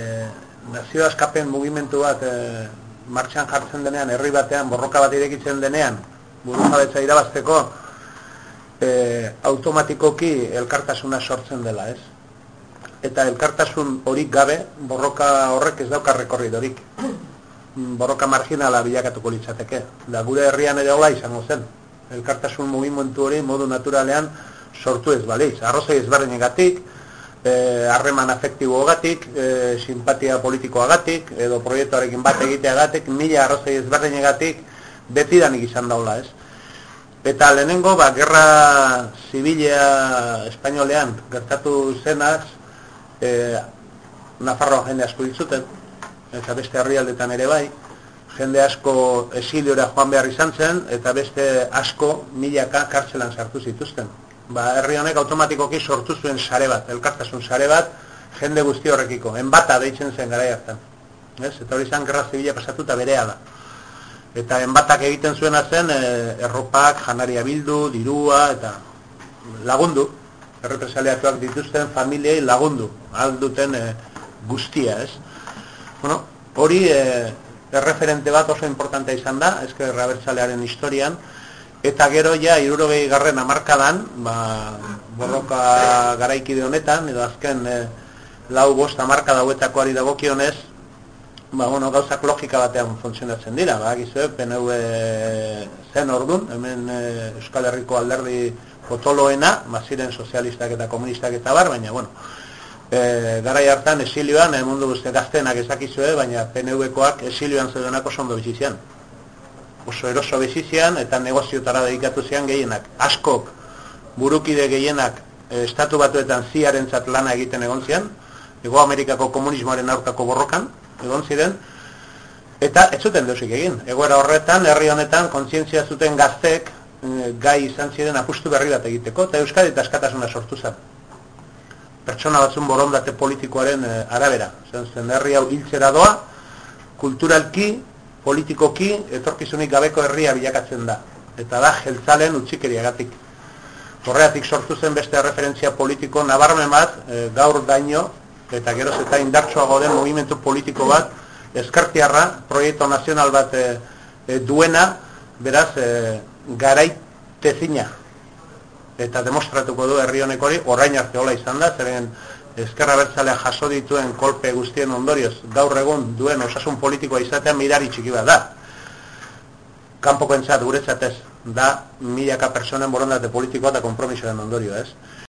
E, nazio askapen mugimendu bat e, martxan jartzen denean, herri batean, borroka bat irekitzen denean, buru jabetza irabazteko, e, automatikoki elkartasuna sortzen dela, ez? Eta elkartasun horik gabe, borroka horrek ez dauka rekorridorik. Borroka marginala bilakatuko litzateke. Da gure herrian ere hola izango zen. Elkartasun mugimendu hori modu naturalean sortu ez baliz. Arrozei ezberdinegatik, Eh, harreman e, afektiboagatik, e, simpatia politikoagatik, edo proiektuarekin bat egiteagatik, mila arrozei ezberdinegatik, betidanik izan daula, ez? Eta lehenengo, ba, gerra zibilea espainolean gertatu zenaz, e, Nafarroa jende asko ditzuten, eta beste herrialdetan ere bai, jende asko esiliora joan behar izan zen, eta beste asko milaka kartzelan sartu zituzten ba, herri honek automatikoki sortu zuen sare bat, elkartasun sare bat, jende guzti horrekiko, enbata deitzen zen gara hartan. Ez? Eta hori izan gerra zibila pasatuta berea da. Eta enbatak egiten zuena zen, e, erropak, janaria bildu, dirua, eta lagundu, errepresaliatuak dituzten familiei lagundu, alduten e, guztia, ez? Bueno, hori e, erreferente bat oso importantea izan da, ezkerra bertzalearen historian, Eta gero ja, irurogei garren amarkadan, ba, borroka garaikide honetan, edo azken e, lau bost amarka dauetako ari dagokionez, ba, bueno, gauzak logika batean funtzionatzen dira, ba, gizu, PNV zen ordun, hemen e, Euskal Herriko alderdi potoloena, maziren sozialistak eta komunistak eta bar, baina, bueno, e, garai hartan esilioan, e, mundu guzti gaztenak ezakizue, baina PNV-koak esilioan zeudenako sondo bizizian oso eroso bizizian eta negoziotara dedikatu zian gehienak. Askok burukide gehienak e, estatu batuetan ziarentzat lana egiten egon zian, Ego Amerikako komunismoaren aurkako borrokan egon ziren, eta ez zuten deusik egin. Egoera horretan, herri honetan, kontzientzia zuten gaztek e, gai izan ziren apustu berri bat egiteko, eta Euskadi eta askatasuna sortu zen. Pertsona batzun borondate politikoaren e, arabera. Zen, zen herri hau hiltzera doa, kulturalki, politikoki etorkizunik gabeko herria bilakatzen da. Eta da, jeltzalen utxikeriagatik. Horreatik sortu zen beste referentzia politiko nabarmen bat, e, gaur daino, eta geroz eta indartsuago den movimentu politiko bat, eskartiarra, proiektu nazional bat e, e, duena, beraz, e, garaitezina. Eta demostratuko du herri honek hori, orain arte hola izan da, zeren ezkerra bertzalea jaso dituen kolpe guztien ondorioz gaur egun duen osasun politikoa izatea mirari txiki bat da. Kanpoko entzat, guretzat ez, da milaka personen borondate politikoa eta kompromisoen ondorio ez.